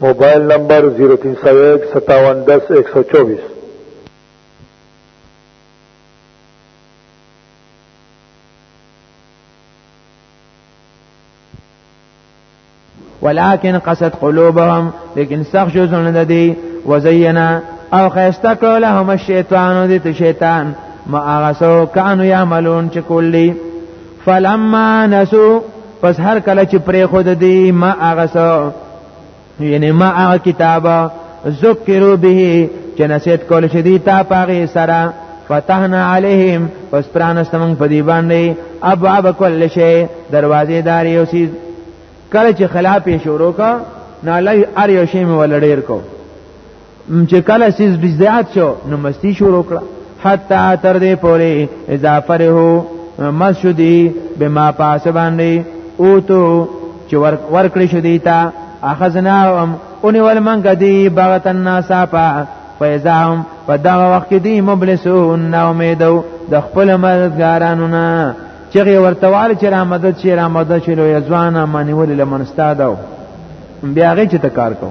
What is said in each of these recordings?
موبایل نمبر 03015710124 ولكن قصد قلوبهم لیکن سخت شو زونه د دی وزینا او خیسته کړو لهم الشیطان د شیطان ما هغه سو کانو یعملون چې کلی فلما نسو پس هر کله چې پرې خود دی ما هغه سو یعنی ما هغه کتاب ذکرو به چې نصیحت کول شي دی تا پاغه سره فتحنا علیهم پس پرانستم په دی باندې ابواب کل شی دروازې دار یو سیز کله چې خلاف شروع کا نه لای ار یو شی مولډیر کو چې کله سیز زیات شو نو مستی شروع کړه حتا تر دې پورې اذا فرحو مسجدی بما پاس باندې او تو چې ورکړې شو دی تا اخذنا هم اونې ول منګ دی بغت الناس پا فیزاهم په دا وخت دی مبلسون نو امیدو د خپل مددګارانو نه چغه ورتوال چې را مدد شي را مدد شي لو یزوان معنی ول لمنستادو بیا غي چې تکار کوو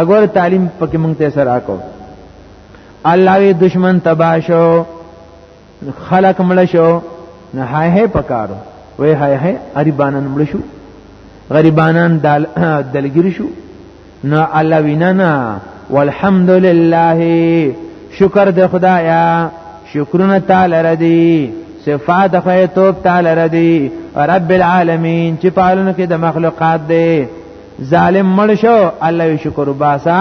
اګور تعلیم پکې مونږ ته سره راکو الله وی دشمن تبا شو خلق مړ شو نه هاي هاي پکارو وای هاي هاي غریبانان مړ شو غریبانان دل دلګیر شو نه الله وینا نه والحمد لله شکر د خدایا شکرونه تعالی ردی صفات خیتوب تعالی ردی رب العالمین چې پالونکو د مخلوقات دی ظالم مړ شو الله یې شکر باسا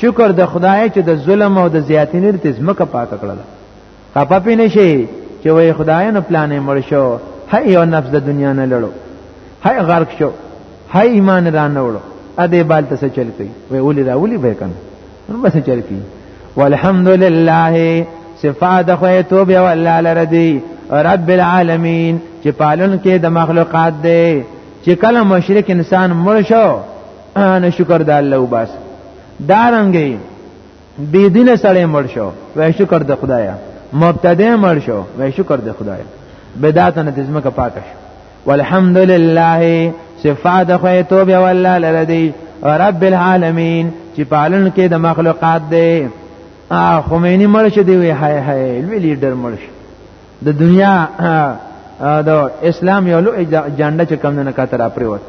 شکر د خدای چې د ظلم او د زیاتې نه تزمکه پاک کړل خپه پې نشي چې وای خدای نو پلانې مړ شو هي یو نفس د دنیا نه لړو هي غرق شو هي ایمان را نه وړو ا دې بال ته څه چل کوي وای ولې را ولې به کنه نو بس چل کوي والحمد لله صفات خو توب یو الله لره دی رب العالمین چې پالون کې د مخلوقات دی چې کله مشرک انسان مړ شو نه شکر د الله وباس دا رنګي بی دین سړی مړ شو وای شکر د خدایا مبتدی مړ شو وای شکر د خدایا بدعت نه دزمه کا پاک شو والحمدلله صفات خو توبه والله لردی رب العالمین چې پالن کې د مخلوقات دی خمینی مړ شو دی وی هاي هاي لوی لیډر مړ شو د دنیا د اسلام یو لوی جنډه چې کم نه کتر اپریوت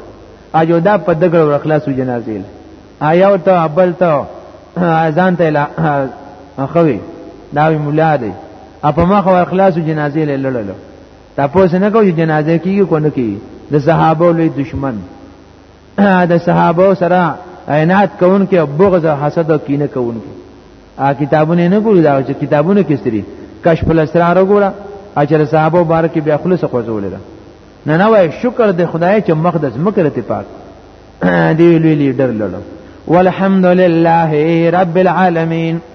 اجو دا په دګړ ور خلاصو جنازې آیا او ته ابل ته اذان ته لا خوي دا وی مولا دی اپ ما خو اخلاص جنازې لړلو تاسو نه کوی جنازې کیږي کو نه کیږي د صحابه لوی دشمن د صحابه سره عینات کوونکې او بغض او حسد او کینه کوونکې ا کتابونه نه ګوري دا چې کتابونه کې سری کشف الاسرار وګوره اجر صحابه مبارک بیا خلص خوځول ده نه نه وای شکر د خدای چې مقدس مکرته پاک دی ویلی ډر لړو والحمد لله رب العالمین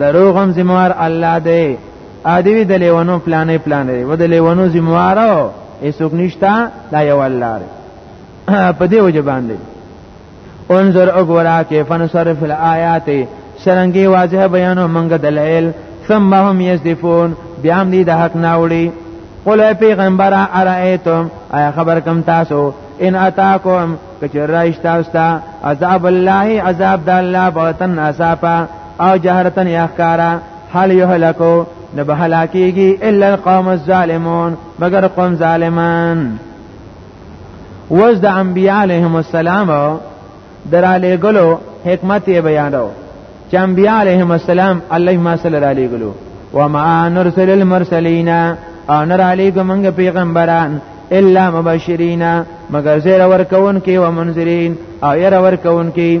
دروغ هم زموار الله دی ادوی د لیوانو پلانې پلانې و د لیوانو زموارو هیڅوک نشتا دا یو الله دی په دې وجه باندې انظر وګورا کې فنصرف الآیات سرنګي واضح بیانو منګه دلایل ثم هم یذفون بیا هم دې د حق ناوړي قل پیغمبره ارایتم آیا خبر کم تاسو ان اتاکم کچر رایش تاسو ته عذاب الله عذاب د الله بغتن اصافا او جهرتن یخکارا حال یهلکو نه به هلاکیږي الا القوم الظالمون مگر قوم ظالمان وز د انبیاء علیهم السلام دراله ګلو حکمت یې بیانو چې انبیاء علیهم السلام الله ما صلی الله علیه ګلو وما نرسل المرسلین او نر علیکم موږ پیغمبران الا مبشرین مگر زیر ورکون کې و منذرین او ير ورکون کې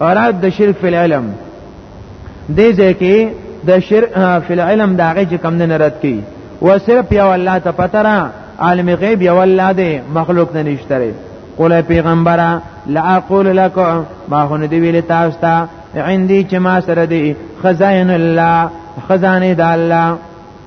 اراد د شرک فی العلم دې ځکه د شرک فی العلم دا غي کوم نه رد کی و صرف یو الله ته پتره عالم غیب یو الله دی مخلوق نه نشتره قول پیغمبره لا اقول لكم ما هو ندی ویل تاسو ته عندي چې ما سره دی خزائن الله خزانه د الله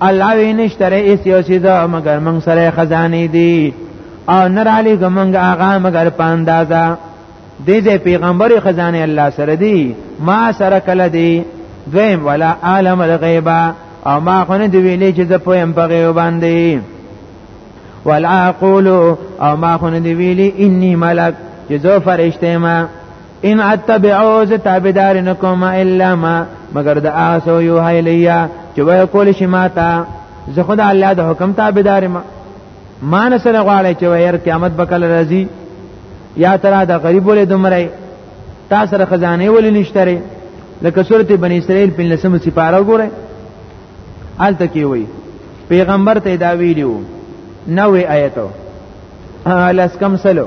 الله وی نشتره ایس یو چیز مگر منگ سره خزانی دی او نرالی گمنگ آغا مگر پاندازا دی جه پیغمبر خزانی الله سره دی ما سره کل دی دویم ولا عالم الغیبا او ما خونه دی ویلی چیز پویم پا غیو باندی ولا اقولو او ما خونه دی ویلی انی ملک چیزو فرشته ما ان اتبعو ز تابعدار نکوم الا ما مگر د اسو یو هیلیا چې وای کول شي ماتا زه خدای الله د حکم تابعدار ما ما نه سره غواړی چې وای قیامت بکل راځي یا ترا د غریب ولې دمرای تا سره خزانه ولې نشتره لکه سورته بنی اسرائیل په لسمه سپاره وګوره الته کې وای پیغمبر ته دا ویلو نوې آیتو لس کم سلو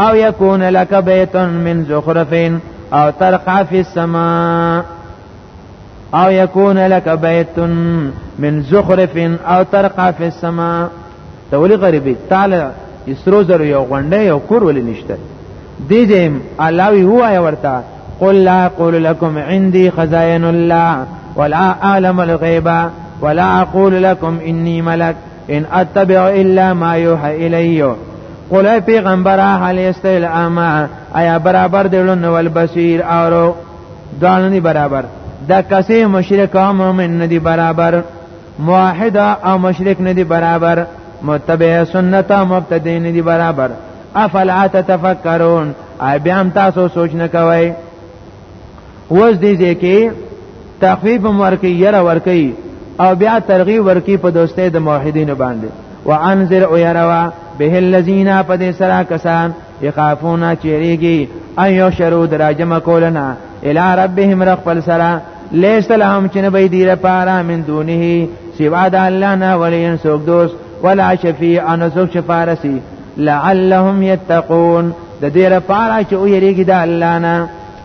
أو يكون لك بيت من زخرف أو ترقى في السماء أو يكون لك بيت من زخرف أو ترقى في السماء ته ولي غریبي تعالی اسرو زر یو غونډه یو کور ولې نشته دی جیم علاوی هوا یا ورتا قل لا اقول لكم عندي خزائن الله ولا اعلم الغيب ولا اقول لكم اني ملك ان اتبع الا ما يوحى اليه قول پیغمبر هل استل اما ایا برابر دی لون ول بصیر اورو دان نه برابر دا کسې مشرک او مؤمن نه دی برابر موحد او مشرک نه دی برابر متبع سنت او مبتدی نه دی برابر افلا تتفکرون ای بیا تاسو سوچ نه کوئ وز دې ځکه تخفیف ورکی یره ورکی او بیا ترغیب ورکی په دوستۍ د موحدینو باندې وانذر او يروا به الذين قد سرا کسان يخافون چریږي ايو شرو دراجم کولنا الى ربهم رغفل سرا ليس لهم چن بي دي لپاره من دونه سوا د الله نه ولي سوک دوست ولا شفيع ان سوک شفارسي لعلهم يتقون د دې لپاره چې ويریږي د الله نه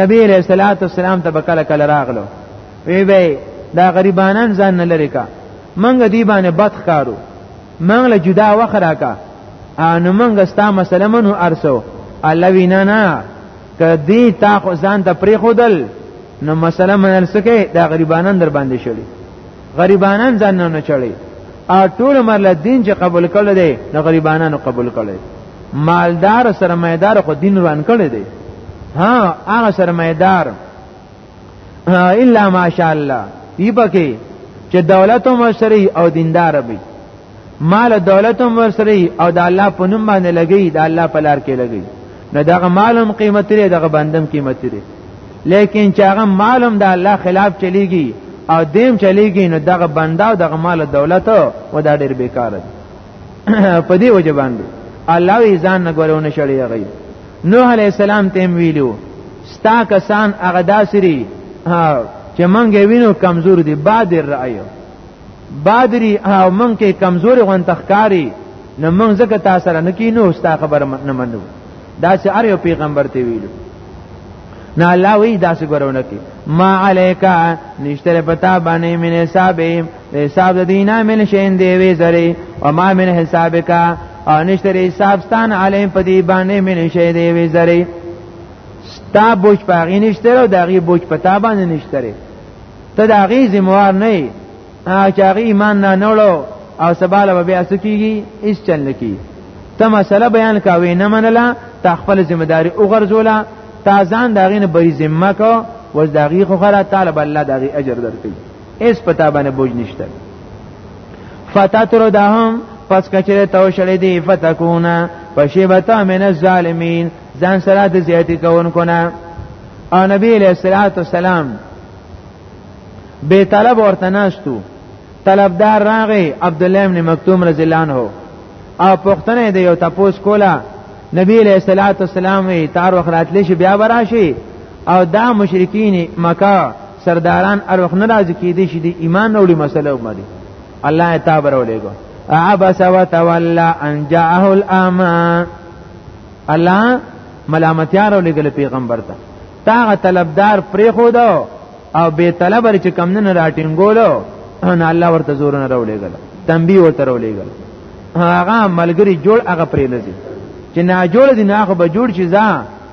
نبی علیہ الصلوۃ والسلام ته بکله کله راغلو وی وی دا غریبانان ځان نه لری کا منګ دی باندې بد کارو منګ له جدا وخرا کا ان منګ ستا مسله منو ارسو الله وینا نه کدی تا خو ځان ته پری خودل نو مسله منل سکه دا غریبانان در باندې شړي غریبانان ځان نه چړي ا ټول مرله دین چې قبول کړل دي نو غریبانانو قبول کړل مالدار سرمایدار خو دین روان کړی دی ها هغه سرمایدار الا ماشاء الله دی پکې چې دولت هم ورسره او دیندار وي مال دولت هم ورسره او د الله په نوم باندې لګي د الله په لار کې لګي نو دغه مال هم قیمت لري دغه بندم قیمت لري لیکن چې هغه مال هم د الله خلاف چلیږي او دیم چلیږي نو دغه بنده او دغه مال دولت او دا ډیر بیکاره دي په دې وجه باندې الله وی ځان نه ګورونه شړی غي نوح علی السلام ته ویلو ستا کسان هغه داسري چې منګه وینو کمزور دي بادر رایو بادری او منګه کې کمزور غون تخکاری نو منګه زکه تاسو سره نکینو ستا خبر نه منو دا چې ار یو پیغمبر ته ویلو نه الله وی داسې ګورونه کی ما علیکا نشتره پتا باندې مینه صاحب د حساب د دینا من شین دی وی زری او ما من حسابک او نشتر حساب ستان علیم په دی باندې من شین دی وی زری ستا بوج پاغی نشتر او داغي بوج پتا باندې نشتر ته داغي زموار نه چې هغه ایمان نه نوړو او سباله به بیا سکیږي هیڅ چل نکی ته مسله بیان کاوی نه منله تا خپل ذمہ داری وګرځوله تا ځان داغینه بری ذمہ کو وز داغي خو خره طالب الله داغي اجر درکړي اس پتا باندې بوج نشته فتاتردهم پس کچره تو شړې دي فتكونا فشبتا من الظالمين ځان سره د زیاتی کوونکو نه او نبی علیہ الصلوۃ والسلام به طلب ورته ناشتو طلبدار راغی عبد الله ابن مکتوم رضی الله عنه او پښتنه دی یو تپوس کولا نبی علیہ الصلوۃ والسلام وی تار وخرات لشي بیا براشي او دا مشرکین مکه سرداران اروخ نه راځي کې دي شي دي ایمان نو لري مسله ومري الله تعالی ورولېګو عبس وتولى ان جاءه الاما الله ملامتیا ورولېګل پیغمبر ته تاغه طلبدار پرې خو دو او به طلب لري چې کم نه راټینګولو نه الله ورته زور نه ورولېګل تنبیه ورته ورولېګل هغه ملګری جوړ هغه پرې نه دي چې نه جوړ دي نه هغه به جوړ شي ځا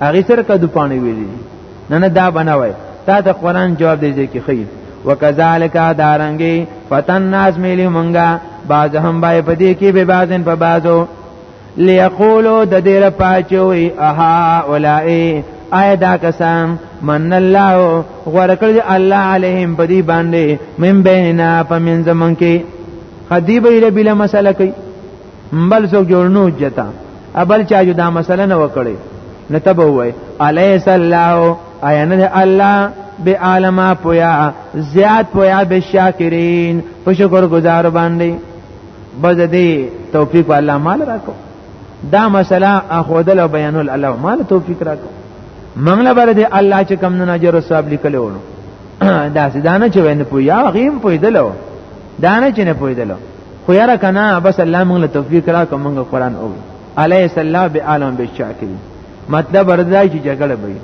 هغه سره کدو پانی ویلی نه نه دا بنوي تا د قران جواب دی ځکه خیر وکذالک دارنګي فتن ناس ملي مونږه باز هم بای پدې کې به بازن په بازو ليقولو د دې را پاتوي اها اولائي آیا دا کسان من الله غورکل الله علیهم پدی باندې من بیننا پمن زمون کې خدیبه اله بلا مسله کوي بل څوک جوړ نو جتا ابل چا جو دا مسله نه وکړي نه تب وای الیس الله ایا نه الله به عالمه پویا زیات پویا به شاکرین په شکر گزار باندې بز دې توفیق الله مال راکو دا مسله اخودل او بیانول الله مال توفیق راکو منګله بر دې الله چې کم نه اجر ثواب لیکلو دا سیدانه چې وینې پویا غیم پویدلو دانه چې نه پویدلو خو یاره کنه بس الله موږ له توفیق را کوم موږ قران او علی سلام به عالم به شاکری مطلب ورځای چې جګړه وي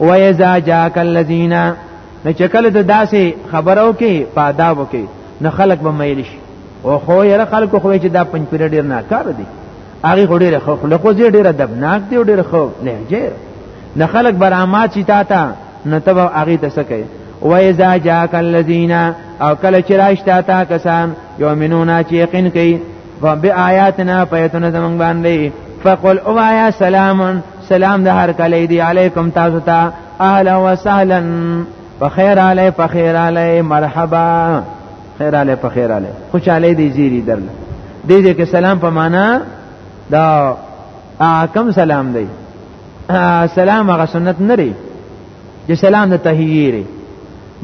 و اذا جاءك الذين نه چکل د داسې خبرو کې پاداو کې نه خلق به مېل شي او خو یره خلق خو چې دا پنځ پیر ډیر نه کار دي هغه خو ډیر خو خلق خو ډیر ادبناک دی ډیر خو لهجه نه خلق برامات شي تا ته نه تب هغه د سکه و اذا جاءك الذين او کله چې راشتا تا کسان یومنون چې یقین کوي بآیاتنا پیتون زمون باندې فقل او آیا سلام سلام د هر کله دی علیکم تاسو ته اهلا وسهلا فخير علی فخير علی مرحبا خیر علی فخير علی خوشاله دی زیری درل دې دې کې سلام په معنا دا کم سلام دی سلام هغه سنت نه چې سلام نه تهیری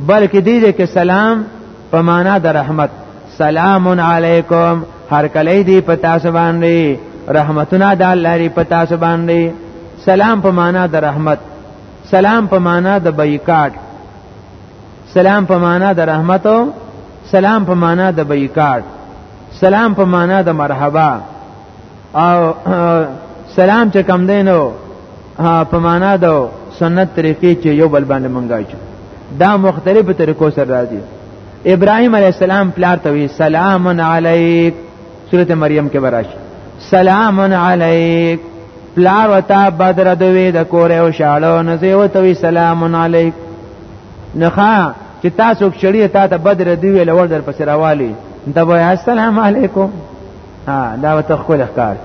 بلکې دې دې کې سلام په معنا د رحمت سلام علیکم هر کله دې په تاسو باندې رحمتونه د الله لري په تاسو باندې سلام په معنا د رحمت سلام په معنا د بایکاټ سلام په معنا د رحمت او سلام په معنا د بایکاټ سلام په معنا د مرحبا او سلام چې کم دینو په معنا د سنت طریقې چې یو بل باندې منګای شو دا مختلفو طریقو سره راځي ابراهيم عليه السلام پلار ته وی سلام علیک سورته مریم کې براش سلام علیک پلار وتا بدر دوی د کور او شالو نه زی وته وی سلام علیک نخا چې تاسو کښړی تا ته بدر دوی لور در پسې راوالی دا وای السلام علیکم ها دا وته خپل ښکار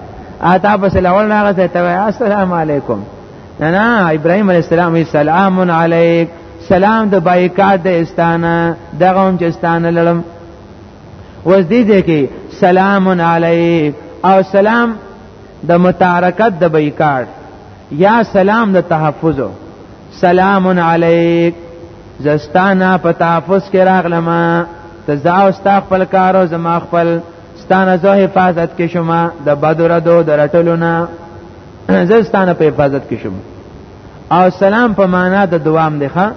اته په سلام نه غته ته السلام علیکم نه نه ابراهيم عليه السلام سلام علیک سلام د بایکاټ د استانه دغه هم چې استانه لړم وز دې دې کې سلام علیک او سلام د متارکت د بایکاټ یا سلام د تحفظ سلام علیک زستانه په تحفظ کې راغلم ته زاو ستا خپل کارو زما خپل ستانه زه حفاظت کې شما د بدر دو درټلو نه زه ستانه په حفاظت کې شم او سلام په معنا د دوام دی ښا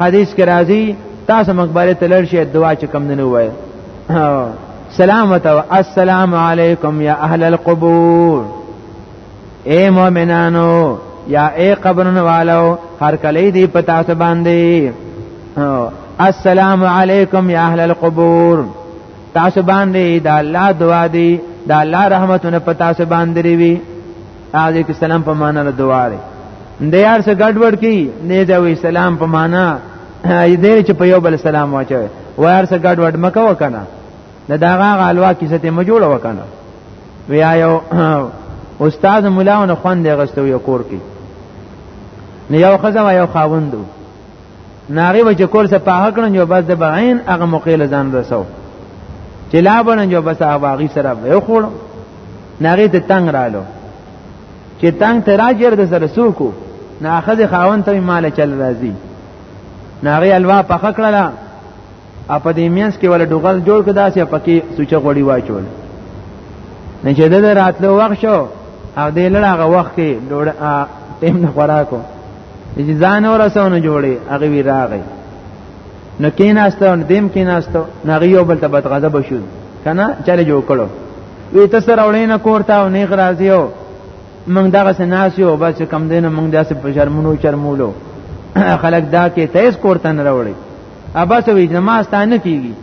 حدیث کې راځي تاسو مقبره تلل شي دعا چې کم نه وای سلام وتو السلام علیکم یا اهل القبور اے مؤمنانو یا اے قبرونو والو هر کله دی پتا ته باندې السلام علیکم یا اهل القبور تاسو باندې دا الله دعا دی دا الله رحمتونه په تاسو باندې وی هغه کې سلام په معنا له دعا لري د یار سره ګډوډ کی نه دا وی سلام په معنا دې چې په یو بل سلام واچوي ویار سره ګډوډ مکه وکنه نه دا هغه الوا کې ته مو جوړ وکنه ویا یو استاد مولاونه خوند غستو یو کور کې نه یو خزم یو خاوندو ناغي بچ کول څه پاه کړن جو بس د بعین هغه مقیل ځان رسو چې لا بنن جو بس هغه باغی سره به خوړ ناغي ته تنگ رالو چې تنگ ته راجر د سره سوکو ناخذ خاون ته مال چل راځي ناغي الوا پخ کړلا اپ دې مینس کې ول ډوغل جوړ کدا سي پکې سوچه غوړي واچول نه چې د راتلو وخت شو او دې لړغه وخت کې ډوړ ټیم نه خوراکو چې ځان ورسونه جوړي هغه وی راغی نو کیناستو نو دیم کیناستو نو یو بل ته بد غضب شو کنه چاله جوړ کړو وی ته سره وړینه کورته او نه غرازیو موږ دغه سناسیو بس کم دینه موږ داسې په شرمونو چرمولو خلک دا کې تیز کورته نه راوړي ابا ته وی زما ستانه کیږي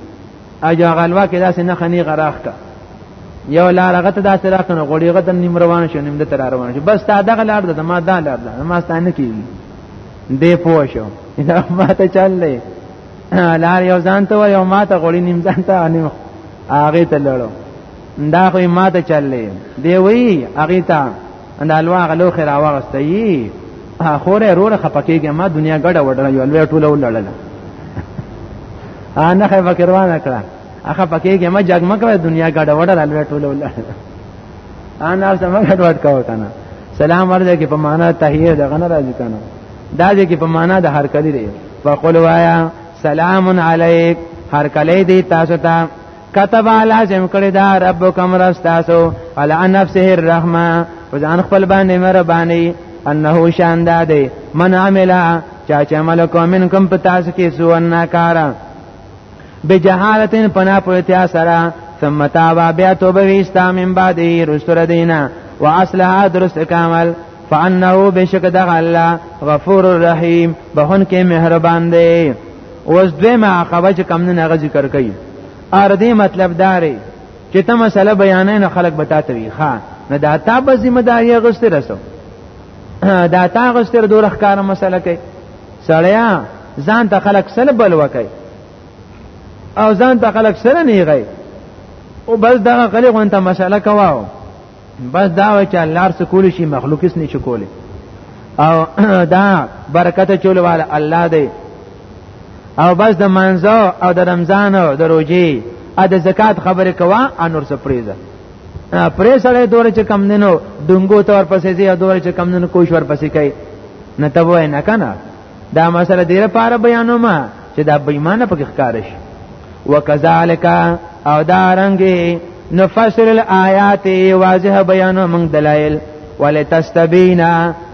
اجا غلوا کې داسې نه خني غراخ کا یو لار هغه ته داسې راکنه غوړي هغه د نیم روان شو نیم د تر روان شو بس تا دغه لار د ما دا لار ده ما ستانه کیږي دې پوه شو دا ما ته چللې لار یو ځان ته یو ما ته غوړي نیم ځان ته نیم هغه ته لړو دا خو ما ته چللې دی وی هغه ته ان الوا غلو خیر واغسته یي خوره روره خپکیږي ما دنیا ګډه وډه یو الوی ټوله ولړل انا خیر فکر وانه کړه اخه پکېږي ما جګمه کوي دنیا ګډه وډه الوی ټوله ولړل انا سم ګډ وډ کاو کنه سلام ورته کې په معنا تحیه د غنه راځي کنه دا دې کې په معنا د هر کلی دی فقل وایا سلام علیک هر کلی دی تاسو ته كتب لازم کړی دا ربکم رب تاسو علی نفسه الرحمه فزان خپل باندې مربانی انه شان دادی من عملا چا چې عمل کوم منکم پتا سکی سو ان کارا بجهالتن پنا پوتیا سرا ثم تابا بیا توبه ویستا من بعد رستر دینا و اصلها درست کامل فانه بشک دغ الله غفور الرحیم بهون کې مهربان دی اوس دویمه عقبه چې کم نه غزي کر کوي ار دې مطلب داري چې ته مسله بیانې نه خلک بتا ته وي ها نه دا تا به ذمہ داری غسته رسو دا تا غسته دوه ښکار مسله کوي سړیا ځان ته خلک سره بل وکي او ځان ته خلک سره نه غي او بس دغه غلی غونته مسله کواو بس دا و چې الله ارس کول شي مخلوق اس نه چکول او دا برکت چول والا الله دی او بس د منځو او د رمضان او د روزي ا د زکات خبره کوا انور سپریزه پرې سره دور چې کم دینو دنګو تور پسې زی دور چې کم دینو کوش ور پسې کوي نه ته وای نه کنه دا مسله ډیره پاره بیانوم چې دا بېمانه پکې ښکار شي وکذالک او دا رنګي نفسر الآیات واضح بیانو موږ دلایل ولتستبینا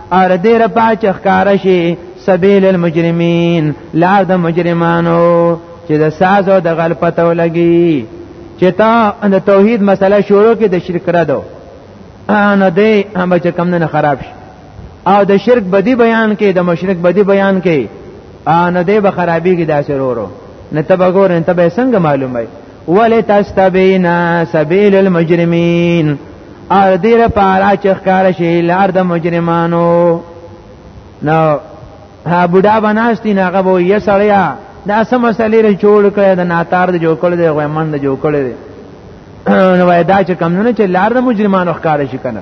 اور دیر پاچ ښکار شي سبیل المجرمین لار د مجرمانو چې د ساز او د غلطه ولګي چې تا د توحید مسله شروع کې د شرک را دو ان دې هم چې کم نه خراب شي او د شرک بدی بیان کې د مشرک بدی بیان کې ا نه دی به خرابېږي دا سرورو نه تبه ګور نه تبه څنګه معلومه ولی تستبینا سبیل المجرمین ار دیر پارا چخکار شی لار د مجرمانو نو ها بوډا بناستی نه هغه وو یې سړیا دا سم مسلې ر جوړ کړی د ناتار د جوړ کړی د غومن د جوړ کړی نو وای دا چې کم نه چې لار د مجرمانو ښکار شي کنه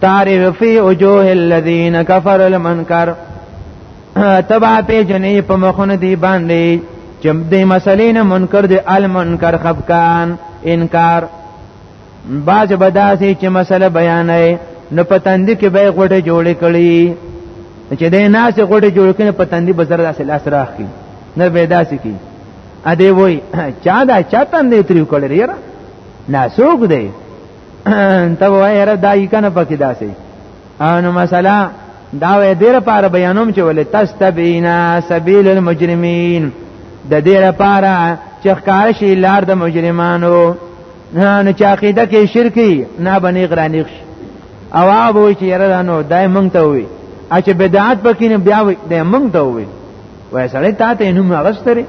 تعرف فی وجوه الذین کفر المنکر تبع په جنې په مخونه دی باندې چې دې مسلې نه منکر دی المنکر خفقان انکار باز بداسي چې مسله بیانې نو پتاندې کې به غټه جوړې کړي چې دې ناس غټه جوړ کړي پتاندې بزر داسې لاس راخي نه به داسې کی ا دې وای چا دا چاتن دې تریو کړی یاره ناسوک دی ته وای را دای کنه پکې داسې انو مثلا دا وې دې لپاره بیانوم چې ولې تستبینا سبیل المجرمین د دې لپاره چې ښکار شي لار د مجرمانو نه چې عقیده کې شرکی نه بنی غرانیخ او هغه وی چې یاره نو دای مونږ ته وی اچ بدعت پکې نه بیا وی دای مونږ ته وی وای سره تا ته نوم غستره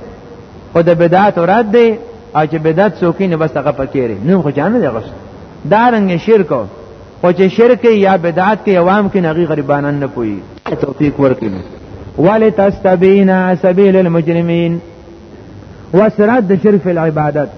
او د بدعت اورات دی او چې بدعت څوک نه بس هغه پکېره نوم خو جان نه غست دا رنګ شرک او چې شرک یا بدعت کې عوام کې نغي غریبانان نه پوي توفیق ورکړي ولی تستبینا سبیل المجرمین وسرد شرک فی العبادت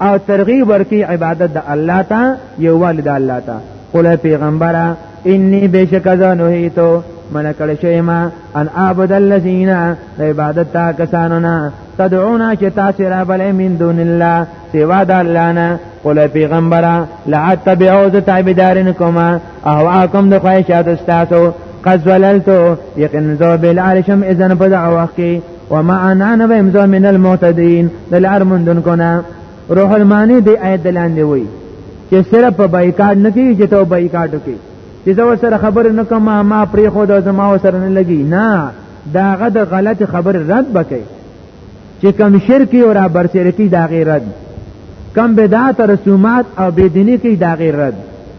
او ترغیب ورکی عبادت د الله ته یو والد الله ته قول پیغمبره انی بشک زانو هیتو من کړه شی ما ان اعبد الذین د عبادت تا کسانو نه تدعونا چې تاسو را بلې من دون الله سوا د الله نه قول پیغمبره لا تبعو ز تابعدارین کوما اهواکم د خواهشات استاسو قد زللتو یقین ذو بالعرشم اذن په دعوه کې وما انا نبیم زو من المعتدین دلار مندن کنا روح المانی دی آیت دلان دی وی چې صرف په بایکاټ نه کیږي چې ته بایکاټ وکړي چې زه سره خبر نه کوم ما پرې خو د زما سره نه لګي نه داغه د غلط خبر رد بکې چې کم شرکی او را برسرکی دا غیر رد کم بدعت رسومات او بدینی کی دا غیر رد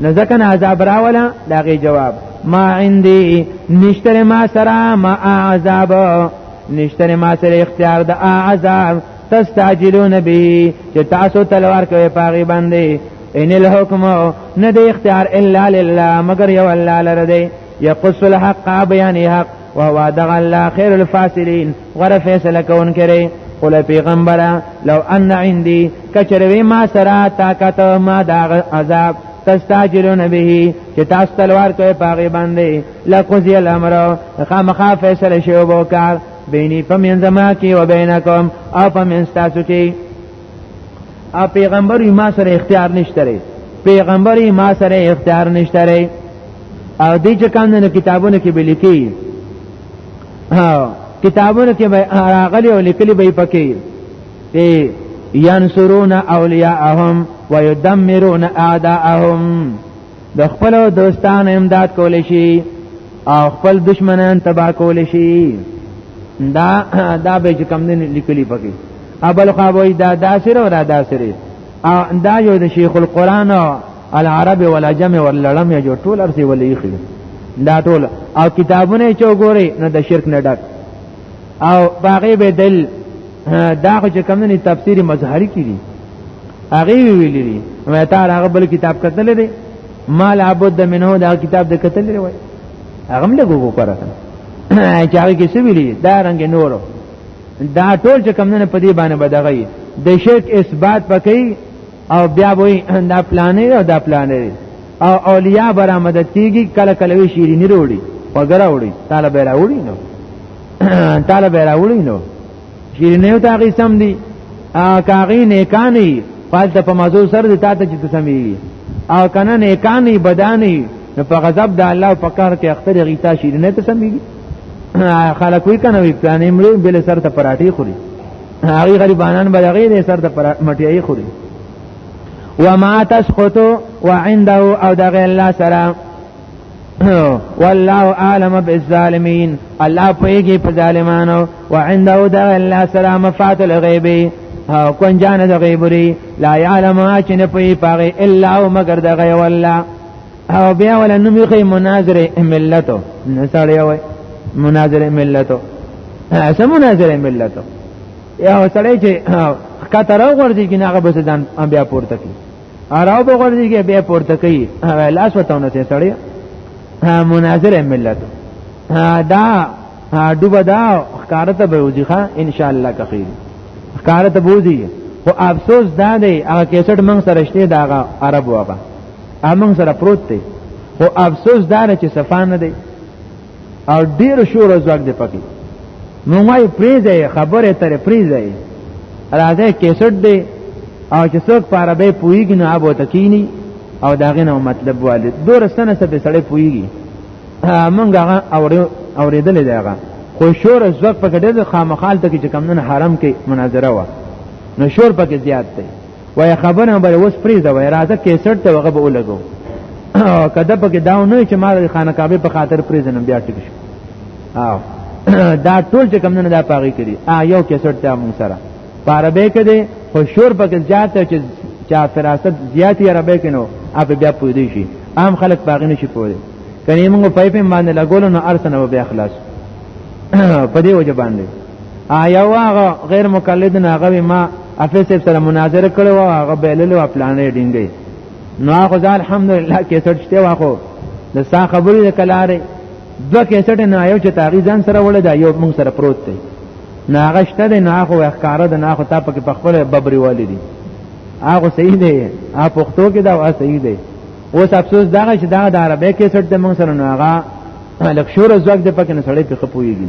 نو ځکه نه عذاب راولا داغه جواب ما عندي نشتر ما سرا ما عذاب نشتر ما سره اختیار د عذاب تستعجلون به چې تاسو تلوار کوي پاغي باندې ان الحكم نه د اختیار الا لله مگر یو الله لره دی یقص الحق بیان حق وهو دغه الله خیر الفاصلین غره فیصله کون کړي قل پیغمبره لو ان عندي کچروي ما سره طاقت ما دا عذاب تستاجلون به چې تاسو تلوار کوي پاغي باندې لقضی الامر خامخا فیصله شی وبو کار بینی پمن زما کې وبینکم او پمن تاسو کې ا پیغمبر ما سره اختیار نشته پیغمبر ما سره اختیار نشته او دې چې کوم نه کتابونه کې بلیکي کتابونه کې به راغلي او لیکلي به پکې ای ينصرون اولیاءهم ويدمرون اعداءهم د خپل دوستان امداد کول شي او خپل دشمنان تباہ کول شي دا دا به کوم نه لیکلي پکې ابل قابوی دا داسره و دا داسره دا یو د شیخ القرآن العرب والعجم واللړم یو ټول ارسی ولیخی دا ټول او کتابونه چې وګوري نو د شرک نه ډک او باغې به دل دا خو چې کوم نه تفسیر مظهری کړي هغه ویلي دي مې تا هغه بل کتاب کتل دي مال عبد منه دا کتاب د کتل لري وای هغه موږ وګورم چې هغه کې څه ویلي دا رنګ نورو دا ټول چې کم نه په دې باندې بدغی د شرک اثبات پکې او بیا وای دا پلانې او دا پلانې او اولیاء برا مدد کیږي کله کله وی شیرینی وروړي وګره وړي طالب راوړي نو طالب راوړي نو شیرینی او تاغي سم دي کاغی نیکانی فالته په مزو سر دي تاته چې تسمي او کنه نیکانی بدانی نو په غضب د الله په کار کې اختر غیتا شیرینی تسمي خلک وی کنه وی پلان امرې بل سر ته پراټي خوري هغه غریبانان به هغه نه سر ته مټي خوري وما تسقط وعنده او دغه الله سره والله عالم بالظالمین الله پویږي په ظالمانو وعنده دغه الله سره مفات الغیب او کنجان د غیبری لا یعلم ما چې نه پوی پاره الا او مگر دغه والله او بیا ولا نو میخه مناظره ملتو نسړی وای مناظره ملتو سم مناظره ملتو یا سړی چې کته راو ورځي کې هغه بس ځان بیا پورته کی اراو به ورځي کې بیا پورته کی لاس وتاونه ته سړی مناظره ملتو دا ډوبه دا ښکارته به وځي ښا ان شاء الله کخیر ښکارته بوزي خو افسوس دا دی هغه کیسټ موږ سره شته دا عرب وغه امون سره پروت دی خو افسوس دا چې صفان نه دی او ډیر شور او ځواک دی پکې نو ما پریزه خبره تر پریزه راځي کیسټ دی او چې څوک په عربی پویږي نو ابو تکینی او داغه نو مطلب والد دور سنه څه به سړی پویږي مونږه اوریدل دی هغه خو شور زوک پکې ډېر خامخال ته چې کم نن حرم کې مناظره و نو شور پکې زیات دی وای خبره به اوس پریز دا وای راځه کیسټ ته هغه به ولګو کده په کې دا نه چې ما د خانه کعبه په خاطر پریز نه بیا ټیک شو او دا ټول چې کم نه دا پاغي کړي ا یو کیسټ ته مون سره پاربه کده خو شور په کې زیاته چې چا فراست زیاتی عربه کینو اپ بیا پوی شي عام خلک پاغي نشي پوی کني موږ پایپ باندې لګول نو ارسنه به اخلاص په دې وجه باندې آیا هغه غیر مقلد نه هغه ما افیس سره مناظره کړو او هغه بیلل او پلانې ډینګي نو هغه ځا الحمدلله کې سرچته واخو د سا خبرې کلاره دوه کې سټ نه یو چې تاغي ځان سره وړل دا یو موږ سره پروت دی نه هغه شته دی نه هغه وښکاره ده نه هغه تا پکې په خپل ببري والي دي هغه صحیح دی هغه پښتو کې دا واسه صحیح دی اوس افسوس دا چې دا د عربی کې سټ د موږ سره نه هغه لکشور زوګ د پکې نه سړې په خپويږي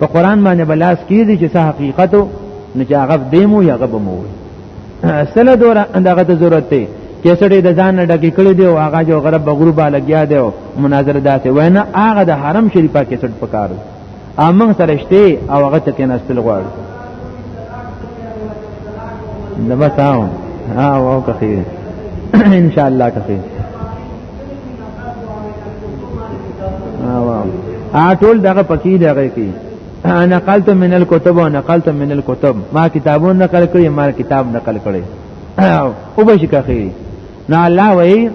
په قران باندې بلاس کیږي چې څه حقیقت نو چې هغه دیمو یا غب مو سره دوره دغه ته ضرورت دی چې سړی د ځان نه ډکی کړی دی او هغه جو غرب به غروبه لګیا دی او مناظره داسې وینا هغه د حرم شریف پاکې سټ پکارو امنګ سره شته او هغه ته کېناستل غواړي نو بس هاو هاو که خیر ان شاء الله که خیر ا ټول دغه پکې دغه کې نقلت من الكتب ونقلت من الكتب ما کتابون نقل کړی ما کتاب نقل کړی او به شکخی نه الله وای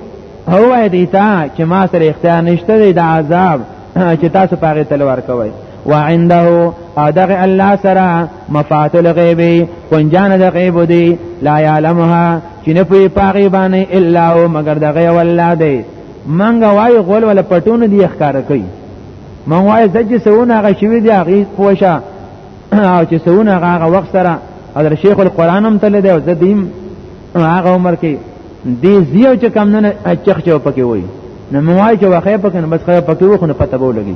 هو دې تا چې ما سره اختیار نشته د عذاب چې تاسو پاره تلوار کوي وعنده او دغه الله سره مفات الغیب پنجان د غیب دی لا یعلمها چې نه پوی پاغي باندې الا او مگر د غیب الله دی منګه وای غول ولا پټون دی ښکار کوي من وای زج سونه غ شوی دی غی پوشا او چې سونه غ وخت سره حضرت شیخ القران هم تل دی او زدیم هغه عمر کې دی زیو چې کم نه چخ چو پکې وای نو من وای چې واخې پکې بس خې پکې وخونه پته بو لګی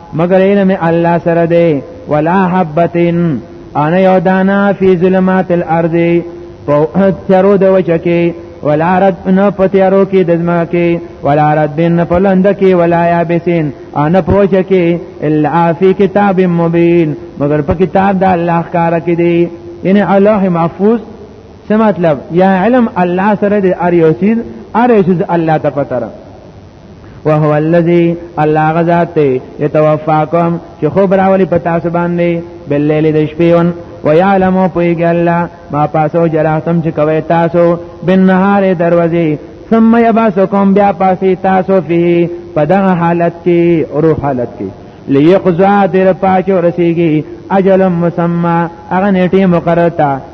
مگر علم الله سره دی ولا حبتن انا یو دانا فی ظلمات الارض په تیارو د وچه کې ولا رد نه په تیارو کې د ځمکه کې ولا رد بن په لند کې ولا یابسین انا په وچه کې الا فی کتاب مبین مگر په کتاب د الله ښکارا کې دی یعنی الله محفوظ څه مطلب یا علم الله سره د اریوسید اریوسید الله ته پتره وهو الذي الله غذات يتوفاكم چې خو براولي په تاسو باندې بل لیل د شپې ون ويعلم پويګ الله ما پاسو جراحتم چې کوي تاسو بن نهار دروازې ثم يبعثكم بیا پاسي تاسو فيه په دغه حالت کې روح حالت کې ليقضى در پاچو رسیږي اجل مسمى اغه نیټه مقرره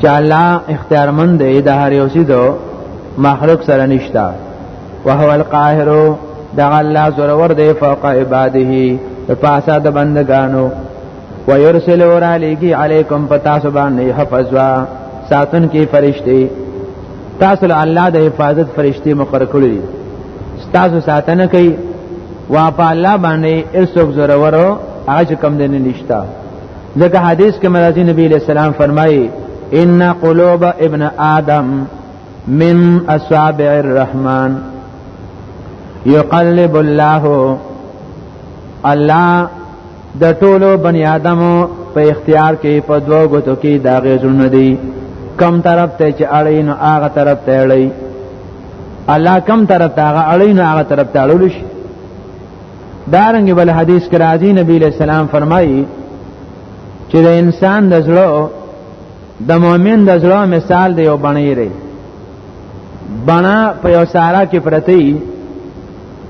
چې الله اختیارمند دی د هر یو سیز مخلوق سره نشتا وهو القاهر دا الله زورور دی فوق عباده په پاسا د بندگانو ويرسل اور علیگی علیکم پتا سبحان حفظوا ساتن کې فرشتي تاسو له الله د حفاظت فرشتي مقرر کړی تاسو ساتنه کوي واپا الله باندې ارسوک زورورو اج کم دنه نشتا ځکه حدیث کې مرضی نبی علیہ السلام فرمایي ان قلوب ابن آدم من اصابع الرحمن یقلب الله الله د ټولو بنی آدمو په اختیار کې په دوو غوتو کې دا غزونه دي کم طرف ته چې اړین او هغه طرف ته اړین الله کم طرف ته هغه اړین او هغه طرف ته اړول شي دارنګ بل حدیث کې راځي نبی له سلام فرمایي چې د انسان د زړه د مؤمن د زړه مثال دی یو بڼې لري بڼه په یو سارا کې پرتی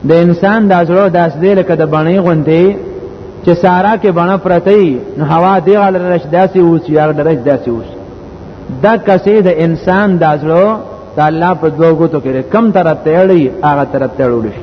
د انسان د زړه داس دی لکه د بڼې غوندې چې سارا کې بڼه پرتی نو هوا دی غل رش داسي اوس یار درش داسي اوس دا کسې د انسان د زړه د الله په دوه غوتو کې کم تر تړي هغه تر تړول شي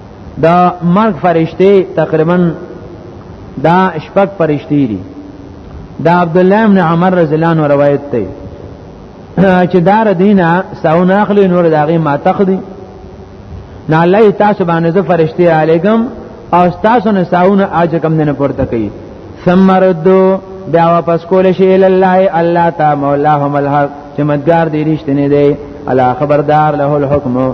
دا مرګ فرشته تقریبا دا شپږ فرشتي دي دا عبد الله بن عمر رضی الله عنه روایت دی چې دار دینه ساون اخلي نور داغه ما تخدي نه الله تاسو باندې زه فرشتي علیکم او تاسو نه ساون اج کم نه پورته کوي ثم ردو بیا واپس کول شي ال الله الله تا مولاهم الحق چې مدګار دی رښتینی دی الله خبردار له الحكم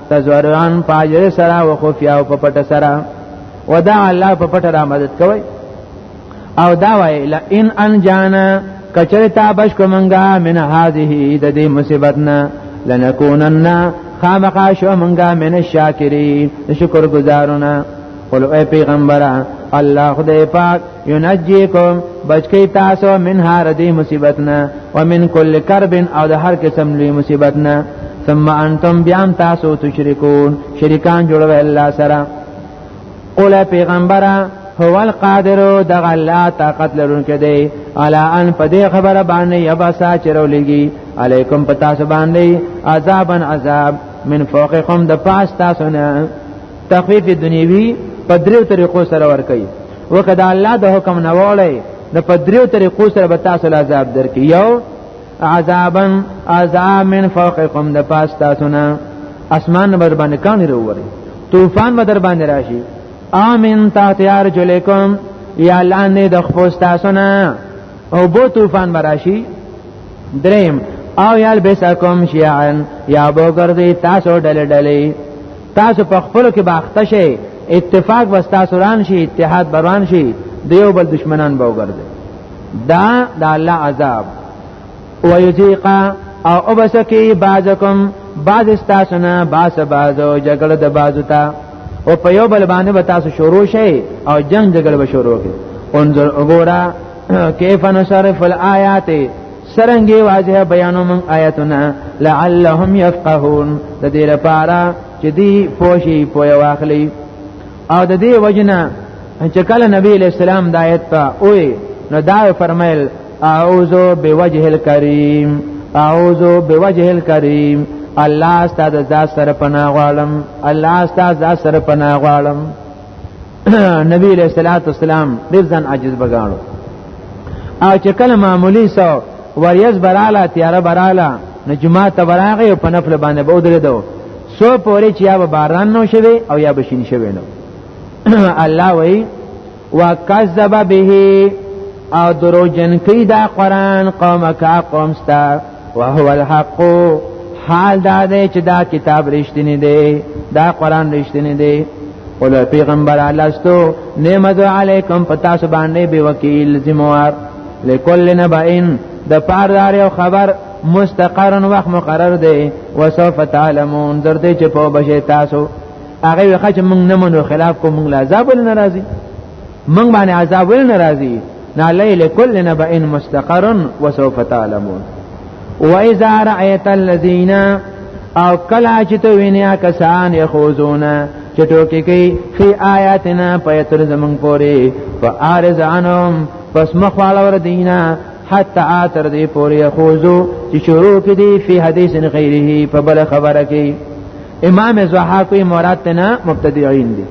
تزوران پاجر سره او خفیا او په پټ سره ودا الله په پټ را مدد کوي او دا وای لا ان انجانا کچره تا بش کومنګا من هذه د دې مصیبت نه لنکونن خامخا شو منګا من الشاکرین شکر گزارونه قل اے پیغمبره الله خدای پاک ينجيكم بچکی تاسو من هر دې مصیبتنا ومن كل كرب او د هر قسم لوی مصیبتنا ثم انتم بیام تاسو تشركون شریکان جوړوي الله سره قول پیغمبره هو القادر دغ الله طاقت لرونکي دی الا ان په دې خبره باندې یبسا چرولېږي علیکم پتا سبحان دی عذابن عذاب من فوقکم د پاس تاسو نه تخفیف دنیوی په دریو طریقو سره ور کوي وکړه د الله د حکم نه وړي نو په دریو طریقو سره به تاسو له عذاب درکې یو عذابا عذاب من فوقکم د پاس تاسو نه اسمان بر باندې کانی وروړي طوفان به در باندې راشي امن تحت یار جلیکم یا لاندې د خپل تاسو نه او بو طوفان براشي دریم او یال بسکم شیعن یا بو ګرځي تاسو ډلې ډلې تاسو په خپل کې باخته شئ اتفاق وستا سوران شي اتحاد بروان شي دیو بل دشمنان به وګرځي دا د الله عذاب او یذیقا او وبسکی بعضکم بعض استاسو نه باس بعضو جګړه د بعضو ته او په یو بل باندې به تاسو شروع شي او جنگ جګړه به شروع کی انظر وګورا کیف نصرف الایات سرنګي واضح بیانو من آیتنا لعلهم يفقهون د دې لپاره چې دی پوشي پوي واخلي او د دې وجنه چې کله نبی علیہ السلام د آیت ته وې نو دا فرمایل اعوذ بوجه الکریم اعوذ بوجه الکریم الله ستاسو ذات سره پناه غواړم الله ستاسو ذات سره پناه غواړم نبی علیہ الصلوۃ والسلام ډیر ځان عاجز بګاړو او چې کله معمولی سو وریز براله تیار براله نو جمعه ته براغه په نفل باندې به ودرېدو سو پوری چې یا به باران نو شوي او یا به شین شوي نو الله وی وکذب به او دروجن کی دا قران قوم کا قوم ستا وهو الحق حال دا دی چې دا کتاب رښتینی دی دا قران رښتینی دی قل پیغمبر الستو نعمت علیکم پتا سبحانه به وکیل ذمہوار لکل نبئن د پاردار او خبر مستقرن وخت مقرر دی وسوف تعلمون در دې چې په بشه تاسو هغه وخت موږ نه منو خلاف کوم موږ لا عذاب نه راځي موږ باندې عذاب ول ناراضي نا لیل کل نبئ مستقر وسوف تعلمون واذا رايت الذين او کلا چې ته وینیا کسان یخوزونه چې ټوکی کوي فی آیاتنا پیتر زمون پوری فارز عنهم پس مخواله ور دینا حتی آتر دی پوری خوزو چې شروع کدی فی حدیث غیره په بل خبره کې امام زحاق کوئی مراد تنا مبتدعين دي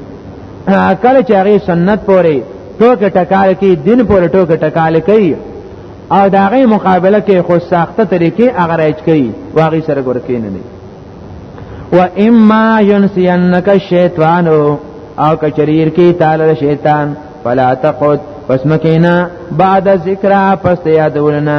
کله چې هغه سنت پورې ټوکې ټکال کوي دین پورې ټوکې ټکال کوي او دا غي مقابله کې خو ساخته طریقې اغراج کوي واغې سره ګور کې نه و اما ينسينك الشيطان او کچریر کی تعالی شیطان فلا تقعد پس مکینا بعد ذکر پس یادولنا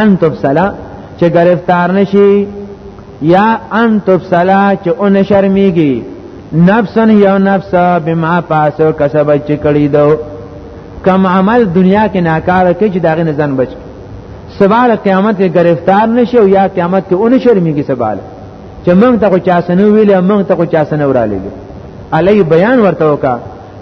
ان تفصلا چې گرفتار نشي یا ان تفصلا چې اون شرمېږي نفسن یو نفس بما پاسو کسب چې کړی دو کم عمل دنیا کې ناکاره کې چې داغه نه ځان بچ سباله قیامت کې گرفتار نشي او یا قیامت کې اون شرمېږي سباله چې موږ ته کو چاسنه ویلې موږ ته کو چاسنه ورالېږي علی بیان ورته وکړه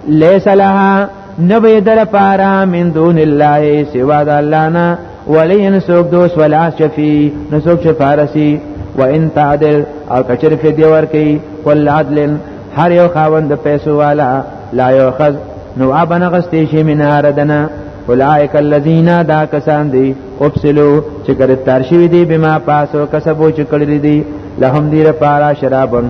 ليس لها نبي در پارا من دون الله سوا د الله نه ولی نسوک دوس ولا شفی نسوک چه فارسی و ان تعدل او کچر فدی ورکی کل عدل هر یو خاوند پیسو والا لا یوخذ نو ابن غستیشی من آردنا اولائک الذین دا کسان دی ابسلو چې گرفتار شوی دی بما پاسو کسبو چې کړی دی لهم دیر پارا شرابن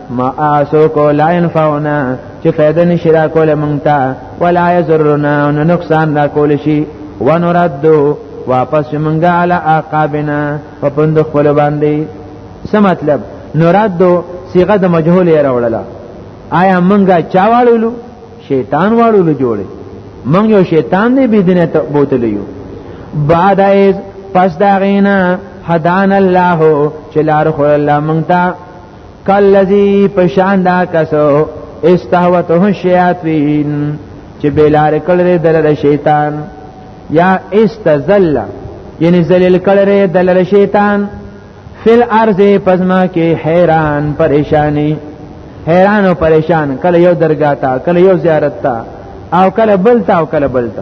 ما آسو کو لا ينفعنا چې فائدہ نشي را کوله مونږ ته ولا يضرنا نو نقصان را کول شي ونردو واپس مونږه علی عقابنا په پند خپل باندې څه مطلب نردو صيغه د مجهول یې راوړله آیا مونږه چا واړولو شیطان واړولو جوړي مونږ یو شیطان دی بيدنه ته بوتل یو بعد ایز پس دا غینا هدان الله چې لار خو الله مونږ ته کلذي پشان دا کسو استهوته الشیاطین چې بلار کړل دل شیطان یا استذل یعنی ذلیل کړل دل شیطان فل ارض پزما کې حیران پریشانی حیران او پریشان کله یو درگاه تا کله یو زیارت تا او کله بلتا او کله بلتا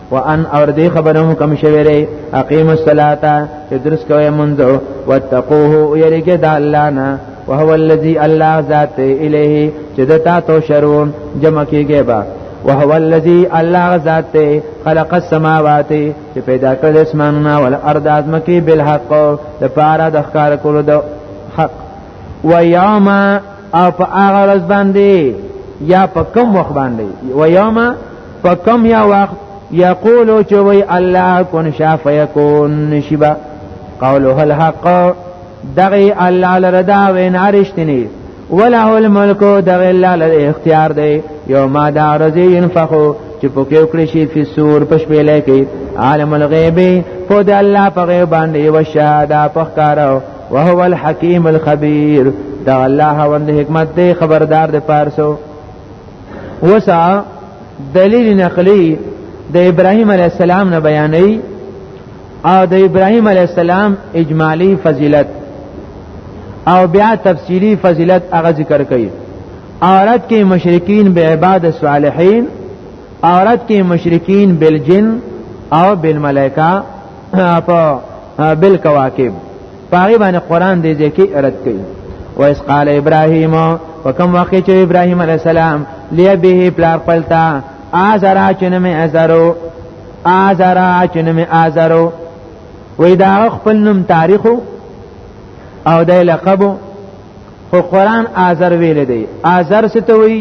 وان اور دی خبرم کم شویره اقیم الصلاة چې درس کوي منځو واتقوه یریګه د الله نه وهو الذی الله ذات الیه چې دتا تو شرون جمع کیږي با وهو الذی الله ذات خلق السماوات چې پیدا کړل اسمانونه ول ارض ازمکی بالحق د پاره د ښکار کولو د حق و یوم او په هغه ورځ باندې یا په کوم وخت باندې و یوم په کم یا وخت یقولو چې وی الله کن شا فیکون شبا قوله الحق دغه الله لره دا وینا رښتینی وله الملک دغه الله لره اختیار دی یو ما دا رزی ينفخو چې پوکې وکړي شي په سور پښپېلې کې عالم الغیب په د الله په غیب باندې وشاده پخکارو وهو الحکیم الخبیر دا الله وند حکمت دی خبردار دی پارسو وسا دلیل نقلی د ابراهیم علی السلام نه بیانې او د ابراهیم علی السلام اجمالی فضیلت او بیا تفصیلی فضیلت هغه ذکر کړي اورات کې مشرکین به عباد صالحین اورات کې مشرکین بالجن او بالملائکه په بالکواکب پاغي باندې قران دې ځکه رد کړي وایس قال ابراهیم وکم واقع چې ابراهیم علی السلام لیبه پلار پلتا ازرا چنم ازرو ازرا چنم ازرو وې دا خپل نوم تاریخو او د لقب خو قران ازر ویل دی ازر ستوي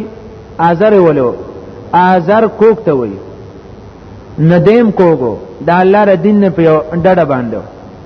ازر ولو ازر کوک ته وي ندیم کوګو دا الله ر دین په ډډه باندې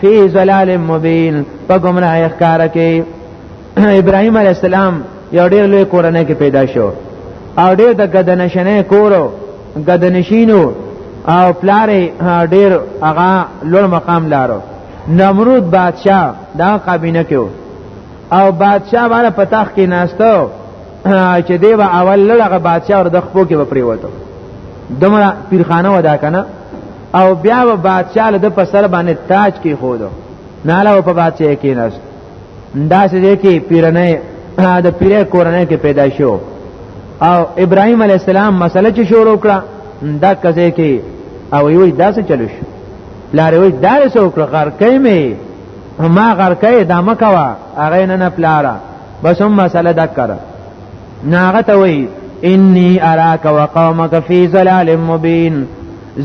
فی زلال مبین په گمراه اخکار کې ابراهیم علی السلام یو ډیر لوی کورنۍ کې پیدا شو او ډیر د غدنشنې کورو غدنشینو او پلار ډیر هغه لوړ مقام لارو نمرود بادشاہ دا قابینه کې او بادشاہ باندې پتاخ کې ناستو چې دی به اول لړغه بادشاہ ور د خپو کې وپریوتو دمره پیرخانه ودا کنه او بیا به بادشاہ له په سر باندې تاج کې خودو نه له په بادشاہ کې نس دا چې کې پیرنه د پیره کورنۍ کې پیدا شو او ابراهيم عليه السلام مسله چې شروع کړه دا کزه کې او یو داسې چلو شو لاره وي دا څه وکړه غر کې مې ما غر کې دا مکوا هغه نه نه پلاره بس هم مسله دکر ناغه ته وي انی اراک وقومک فی ظلال مبین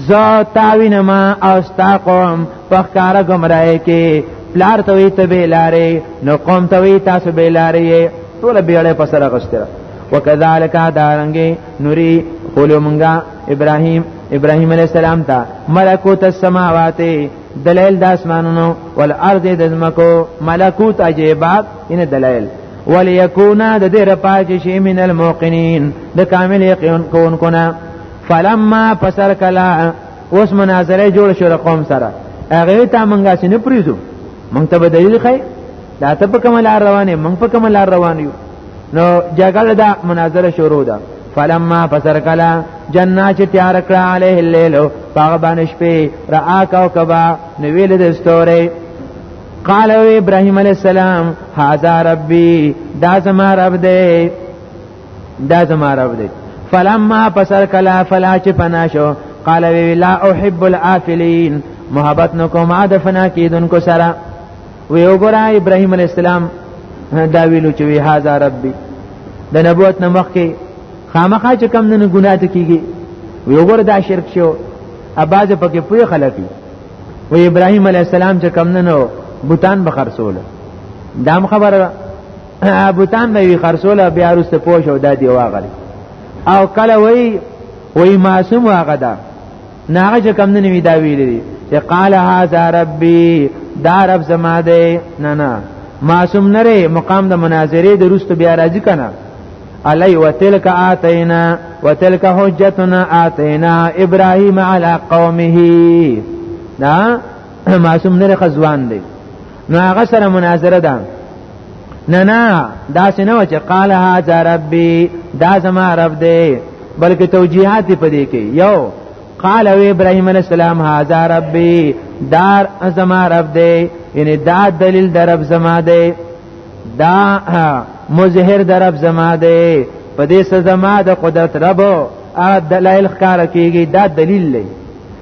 زه تاوینه ما او ستا قوم په ښکاره ګمراهۍ کې پلار ته وی ته بې لارې نو قوم ته وی تاسو بې لارې یې ټوله بیړې په سره غوښتې ده وکذالک دارنګې نوري خولو مونږه ابراهیم ابراهیم علیه السلام ته ملکوت السماوات دلائل د اسمانونو والارض د زمکو ملکوت عجیبات ان دلائل وليكونا د دې رپاج شي من الموقنين د کامل یقین کون کونه فلما پسر کلا اوس مناظره جوړ شو د قوم سره هغه ته مونږه سینې پریزو مونږ ته به دلیل خای دا ته په کومه لار روانې مونږ په کومه لار روان یو نو جګړه دا مناظره شروع ده فلما فسر کلا جنہ چې تیار کړه علیه الليل هغه باندې شپې را کاو کبا نو ویل د ستوره قال ابراهيم عليه السلام هذا ربي دا زما رب دی دا زما رب دی فلما پسر کلا فلا چې پنا شو قال وی لا احب العافلین محبت نو کوم عاد فنا کیدونکو سره وی وګوره ابراهیم علی السلام دا ویلو چې وی هاذا ربی د نبوت نه مخکې خامخا چې کم نه ګناه ته کیږي وی وګوره دا شرک شو اباز پکې پوی خلفی و ابراهيم عليه السلام چې کم نه نو بوتان بخرسول دام خبره بوتان به وی خرصول بیا رسته پوش او دادی واغلی او کله وی وی معصوم واغه دا ناغه چې کم نه وی دا ویل دي چې قال هذا ربي دا رب زما دی نه نه معصوم نره مقام د مناظره د رسته بیا راځي کنه علی وتلک آتینا وتلک حجتنا آتینا ابراهیم علی قومه دا معصوم نره خزوان دی نو هغه سره مناظره ده نه نه دا سينه چې قال هاذا ربي دا زما رب دی بلکې توجيهات په دې کې یو قال او ابراهيم عليه السلام هاذا ربي دار زما رب دی یعنی دا دلیل در رب زما دی دا مظهر در رب زما دی په دې سزا ما د قدرت رب او دلایل ښکار کیږي دا دلیل دی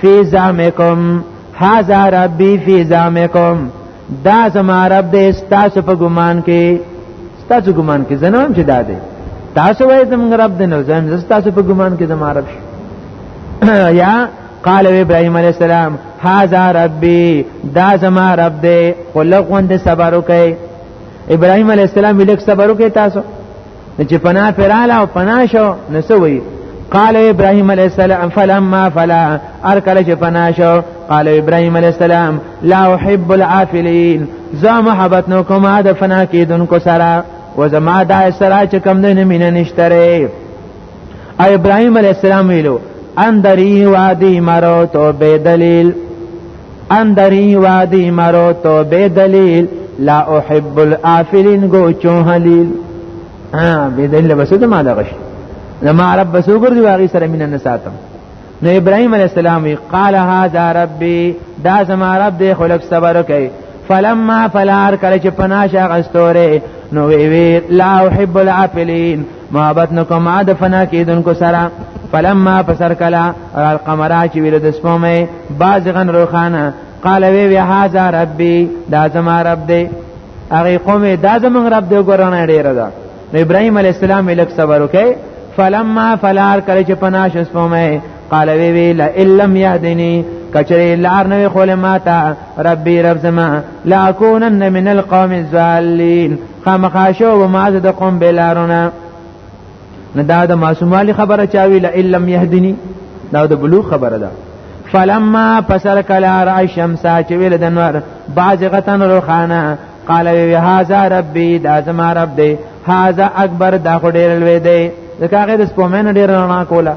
فی زعمکم هاذا ربی فی زعمکم دا زما رب دې ستاسو په ګمان کې ستاسو ګمان کې زنوم چې دا دی تاسو وایئ زموږ رب دې نو زم ستاسو په ګمان کې زما رب شي یا قال ابراهيم عليه السلام هاذا ربي دا زما رب دې خلق وند صبر وکي ابراهيم عليه السلام ویلک صبر وکي تاسو نو چې پناه پراله او پناه شو نو څه وایي قال ابراهيم عليه السلام فلما فلا اركل جفناشو قال ابراهيم عليه السلام لا احب العافلين زه محبت نو کوم د فنا کیدونکو سره و زما دا سره چې کم دین مینه نشته او ابراهيم عليه السلام ویلو ان دری وادي مرو تو به دلیل ان دری وادي مرو تو به دلیل لا احب الافلين گو چون حلیل ها به دلیل بس ته ما دغش لما عرب بس وګرځي واغی سره مين نه ساتم نو ابراهيم عليه السلام قال هذا ربي دا زما رب دې خلق صبر کوي فلما فلار کله چې پناشه غستوره نو وی وی لا احب العافلین محبت نو کوم عاد فنا کیدونکو سره فلما فسر کلا القمر چې ویل د سپومې بازغن روخانه قال وی وی هاذا ربي دا زما رب دی هغه قوم دا زمون رب دی ګورنه ډیر ده نو ابراهيم عليه السلام ملک صبر وکي فلما فلار کله چې پناش سپومې قال وی وی لا لم يهدني کچری لار نه خول ماتا ربي رب زما لا اكونن من القوم الضالين خامخاشو و ما د قوم بلارونه نه دا د معصومالی خبره چاوی لا الا يهدني دا د بلوغ خبره ده فلما پسر کلا را الشمس چې ویل د نور باز غتن روخانه قال وی هاذا ربي دا زما رب دی هاذا اکبر دا خو ډیر لوی دی ځکه هغه د سپومن ډیر رڼا کوله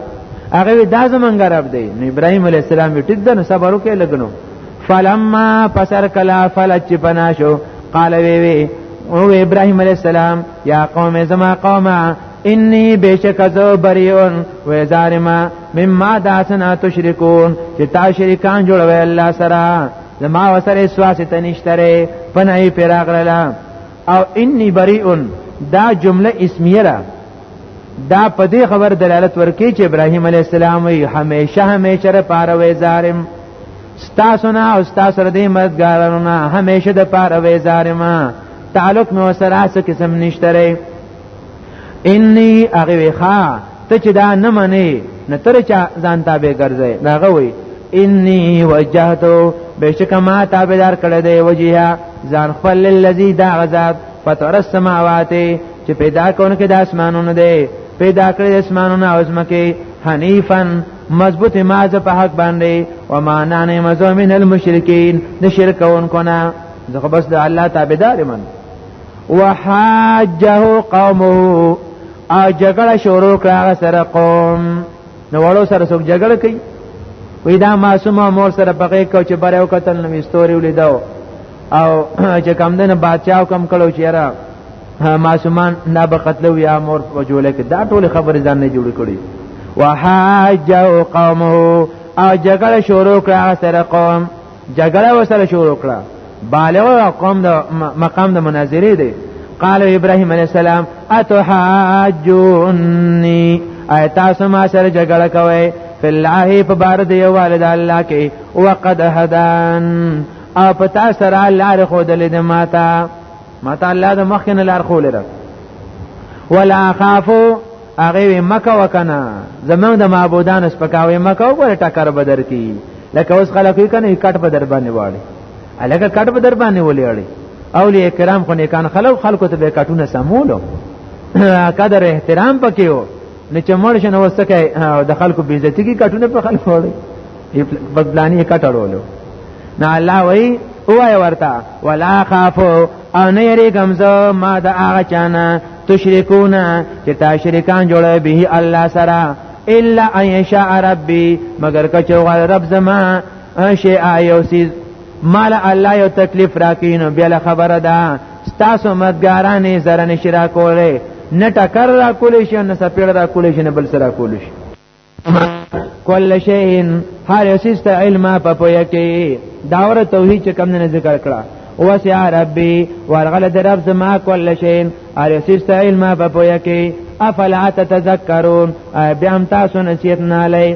هغه دا زمونږ رب دی نو ابراهيم عليه السلام ټیک ده نو صبر وکړي لګنو فلما پسر کلا فلچ پناشو قال وی وی او ابراهيم عليه السلام يا قوم زما قومه انی بشک زو بریون و زارما مما داسنا تشرکون چې تا شریکان جوړوي الله سره زما وسره سواسته نشتره پنای پیراغلا او انی بریون دا جمله اسمیه را دا په دې خبر دلالت ورکي چې ابراهيم عليه السلام همیشه همیشه لپاره وې ظالم ستاسو نه او ستاسو د مدګارانو نه همیشه د پاره وې زارما تعلق مې وسره هڅه قسم نشته انی هغه ښا ته چې دا نه منې نه تر چا ځان تابع ګرځي دا غوي انی وجهتو بشک ما تابعدار کړه دی وجهه ځان خپل للذي دا غزاد فطر السماوات چې پیدا کون کې د اسمانونو دی پیدا کړی د اسمانونو او زمکه حنیفن مضبوط ماز په حق باندې و ما نانه مزمن المشرکین د شرک اونکو نه زه بس د الله تابعدار من وحاجه قومه ا جګړه شروع کړه سره قوم نو وړو سره څوک جګړه کوي وې دا معصومه مور سره پغې کو چې بره وکتل نو استوري ولیدو او چې کم دنه بادشاہ کم کړو چیرې ماشومان نه به قتلو یا مور په جوړه کې دا ټول خبرې ځان نه جوړ کړي وحاجو قومه او جګړه شروع کړه سره قوم جګړه وسره شروع کړه بالغ قوم د مقام د مناظره دی قال ابراهيم عليه السلام اتحاجوني اي تاسو ما سره جګړه کوي فلله په بار دی والد الله کې وقد هدان او پتا سره لار خود لید ماته ما ته الله د مخ نه لار خو لره ولا خافو هغه مکه وکنه زمونږ د معبودان سپکاوي مکه وګوره ټکر بدر کی لکه اوس خلک یې کنه کټ په در باندې واړي الګه کټ په در باندې ولېړي اولیاء کرام خو نیکان خلک خلکو ته به کټونه سمولو قدر احترام پکې وو نه چې مړ شنه وسکه د خلکو بی عزتی کی کټونه په خلکو وړي په بلانی کټړولو نه الله وای اوای ورته ولا خافو او نه یری غمزه ما د هغه چانه تشریکون چې تا شریکان جوړه به الله سره الا ان یشاء ربی مگر کچو غل رب زما شیء یوسیز مال الله یو تکلیف راکینو بیا خبره ده ستاسو مدګارانې سره نشي را کولی نه ټکر را کولی شي نه سپېړه را کولی شي نه بل سره کولی شي کل شیء هر اسست علم په پوهه کې داور توحید چې کم نه ذکر کړه وسع ربي ورغل در رب زما کل شیء هر اسست علم په پوهه کې افلا تتذکرون بیا هم تاسو نصیحت نه لای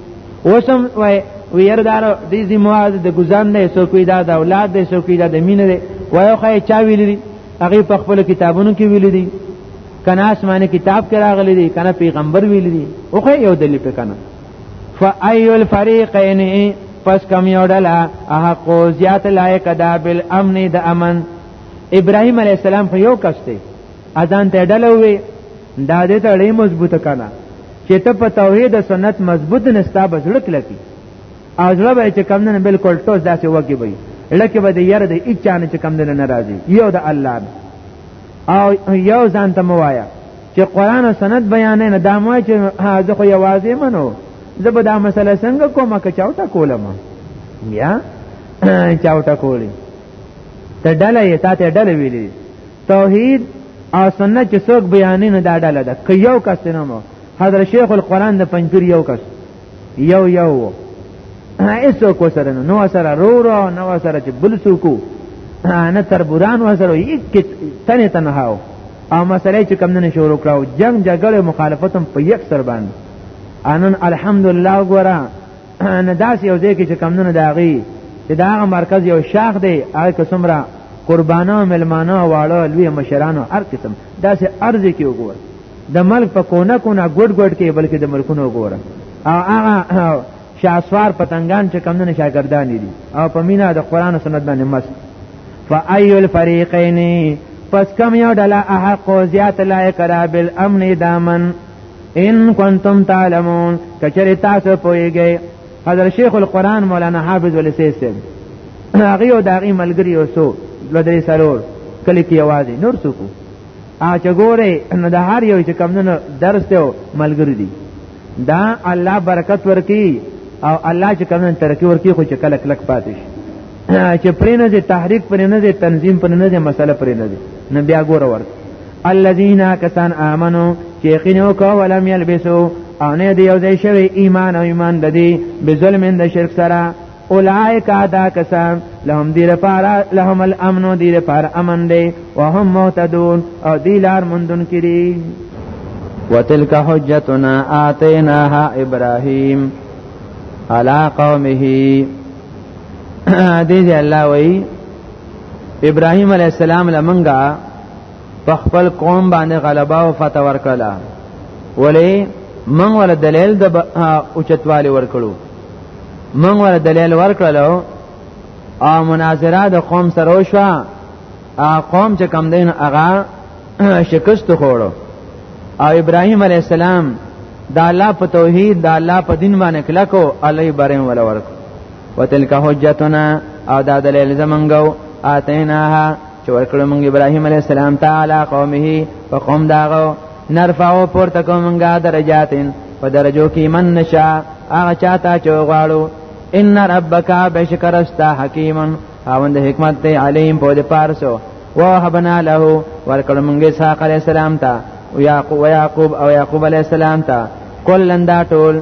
اوسم وای ویردار دې زموږ د ګزان نه سوکوي دا د اولاد دې سوکوي دا د مینې دې وایو خای چا ویل دي هغه په خپل کتابونو کې ویل دي کنا اسمانه کتاب کې راغلي دي کنا پیغمبر ویل دي اوخه یو دلی په کنا فای الفریقین پس کم یو ډلا حق زیات لایق دا بل امن د امن ابراهیم علی السلام خو یو کس دی اذان ته ډلوي دا دې ته ډېر مضبوطه کنا چې ته په توحید سنت مضبوط نستا بزړه کلکی او زړه به چې کم نه بالکل ټوس داسې وږي وي لکه به د یره د اچا نه چې کم نه ناراضي یو د الله او یو ځان ته موایا چې قران او سنت بیان نه دا مو چې زه خو یوازې منو زه به دا مسله څنګه کوم که چاوټه کولم یا چاوټه کولی ته ډله یې تا ته ډله ویلې توحید او سنت چې څوک بیانې نه دا ډله ده که یو کس نه مو حضرت شیخ القرآن د پنځپیر یو کس یو یو وو هیڅوک ورسره نه نو سره رو رو نو سره چې بل څوک نه تربوران ورسره یک تنه تنها وو او مسله چې کم نه شروع کړو جنگ جګړه مخالفتم په یک سر باندې انن الحمدلله ګورا نه داسې یو ځای کې چې کمونه داغي چې دا هغه مرکز یو شاخ دی هغه قسمره قربانو ملمانو واړو لوی مشرانو هر قسم داسې ارز کې وګور د ملک په کونه کونه ګډ ګډ کې بلکې د ملکونو وګوره او هغه شاسوار پتنګان چې کمونه شاګردان دي او په مینا د قران او سنت باندې مست فايو الفريقين پس کم یو ډله احق زیات لایق را بالامن دامن ان کنتم تعلمون کچری تاسو پویږئ حضرت شیخ القرآن مولانا حافظ ولی سیسیم هغه او داغي ملګری اوسو لدري سرور کلی کې आवाज نور څوک ا چګوره نو د هر یو چې کم نه درس ته ملګری دي دا الله برکت ورکی او الله چې کم نه ترقی ورکی خو چې کله کلک پاتې شي چې پرې نه دي تحریک پرې نه دي تنظیم پرې نه دي مسله پرې نه دي نه بیا ګور ورته الذين كسان امنوا چې یقینو کو ولم يلبسوا او نه دی یو ځای شوی ایمان او ایمان د دې به ظلم د شرک سره اولائک ادا کسان لهم دی لپاره لهم الامن دی لپاره امن دی وهم مهتدون او دی لار مندون کړي وتلك حجتنا آتيناها إبراهيم على قومه دې دې الله وای ابراهيم عليه السلام لمنګه په خپل قوم باندې غلبا او فتح ورکړه ولې من ول دلیل د اوچتوالي ورکړو من ول دلیل ورکړلو او مناظره د قوم سره وشو هغه قوم چې کم دین هغه شکست خوړو او ابراهيم عليه السلام دا الله په توحید دا الله په دین باندې کلکو علی برین ولا ورک وتلک حجتنا او دا دلیل زمنګو اتیناها چې ورکړو موږ ابراهیم علی السلام تعالی قومه په قوم داغو نرفعو پورته کومګه درجاتین په درجو کې من نشا هغه چاته چې غواړو ان ربک بشکرستا حکیمن خاوند حکمت دی علیم په دې پارسو وهبنا له ورکړه مونږه اسحاق علی السلام ته او یعقوب او یعقوب او یعقوب علی السلام ته کلن دا ټول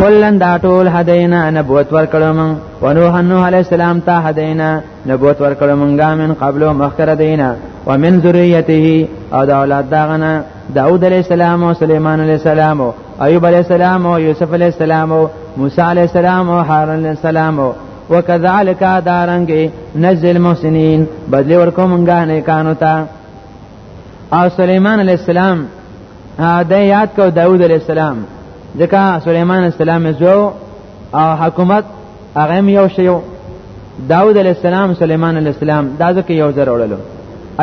کلن دا ټول هدینا نبوت ورکړه مونږ ونوح نوح علی السلام ته هدینا نبوت ورکړه مونږه من قبل مخکره دینا ومن ذریته او دا اولاد داغنا داود علیہ السلام او سلیمان علیہ السلام او ایوب علیہ السلام او یوسف علیہ السلام او موسی علیہ السلام او هارون علیہ السلام او وکذالک دارنګ نزل محسنین بدلی ورکو مونږه نه کانو تا او سليمان عليه السلام د یاد کو داوود عليه السلام ځکه سليمان السلام زو او حکومت هغه یو شیو داوود علیہ السلام سليمان علیہ السلام دا ځکه یو ځر وړلو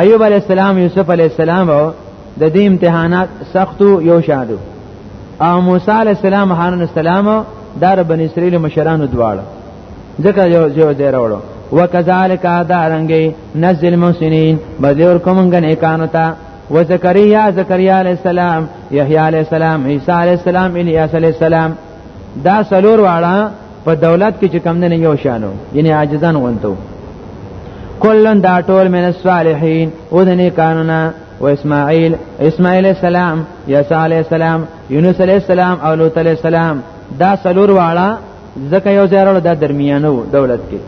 ایوب علیہ السلام یوسف علیہ السلام او د دې امتحانات سختو یو شادو او موسی علی السلام هارون السلام دار بن اسرائیل مشرانو دواړه ځکه یو یو ځای راوړو وکذالک دا رنگي نزل محسنین بدور کومنګ نه کانو تا و زکریا زکریا علی السلام یحیی علی السلام عیسی علی السلام الیاس علی السلام دا سلور واړه په دولت کې چې کم نه یو شانو یعنی عاجزان غونتو کلن دا ټول من الصالحین او د نیکانو نه و اسماعیل اسماعیل السلام یسع علی السلام یونس علی السلام او لوط علی السلام دا سلور واړه ځکه یو ځای راول د درمیانو دولت کې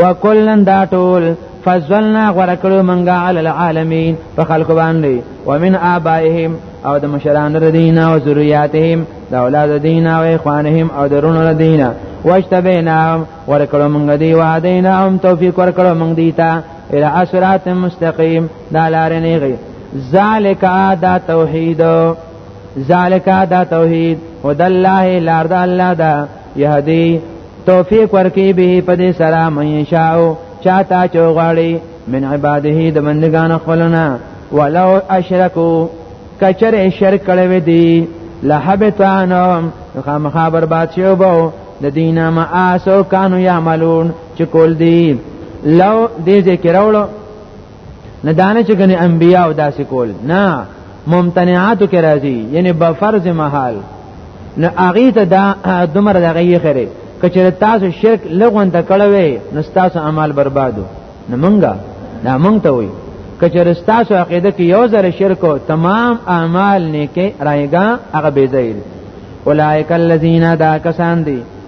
وکلن دا ټول فضلنا غرکلو منګه علی العالمین په خلق باندې ومن آبائهم او د مشران ردین او ذریاتهم د اولاد دین او اخوانهم او درون ردین واشتبیناهم ورکلو منګه دی وعدیناهم توفیق ورکلو منګ دیتا الى اسرات مستقیم دا لار نه غي ذالک دا توحید ذالک دا توحید هد الله لار دا الله دا یهدی توفیق ورکی به په دې سره مې شاو چاته چوغړی من عباده د بندگان خپلنا ولو اشرکو کچر شرک کړي وي دي لحبتانهم خامخا برباد شو بو د دینه ما اسو کانو یعملون چې کول دي لو دې ذکر اولو نه دانه چې کنه انبیا او داسې کول نه ممتنعاتو کې راځي یعنی به فرض محال نه اغه ته دا دمر دغه یې خره کچره تاسو شرک لغون ته کړوي نو تاسو اعمال بربادو نه مونږه نه مونږ ته وي کچره تاسو عقیده کې یو ځل شرک او تمام اعمال نیکه رايګا هغه بيځایل اولائک الذین دا کسان دي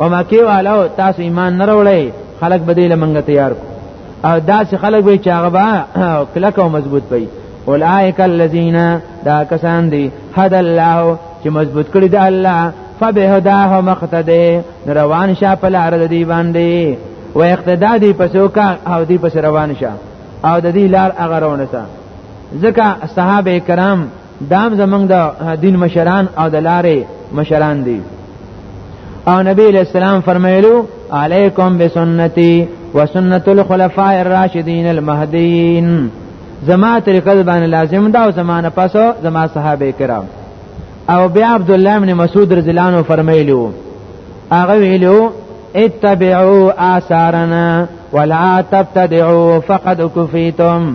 او مکه والو تاسو ایمان نه وروړی خلک بدیل منګه تیار کو او داسې خلک وي چې هغه با کلک او مضبوط وي اولائک الذین دا کسان دي حد الله چې مضبوط کړی دی الله فبهداه مقتدی روان شه په لار د دی باندې و اقتدا دی پسو کا او دی پس روان شه او د دې لار هغه رونه ځکه صحابه کرام دام زمنګ د دا دین مشران او د لارې مشران دي او نبی علیہ السلام فرمایلو علیکم بسنتی وسنت الخلفاء الراشدین المهدیین زما طریقه باندې لازم دا او زمانه پسو زما صحابه کرام او بیا عبد الله بن مسعود رضی الله عنه فرمایلو هغه ویلو اتبعوا آثارنا ولا تبتدعوا فقد كفيتم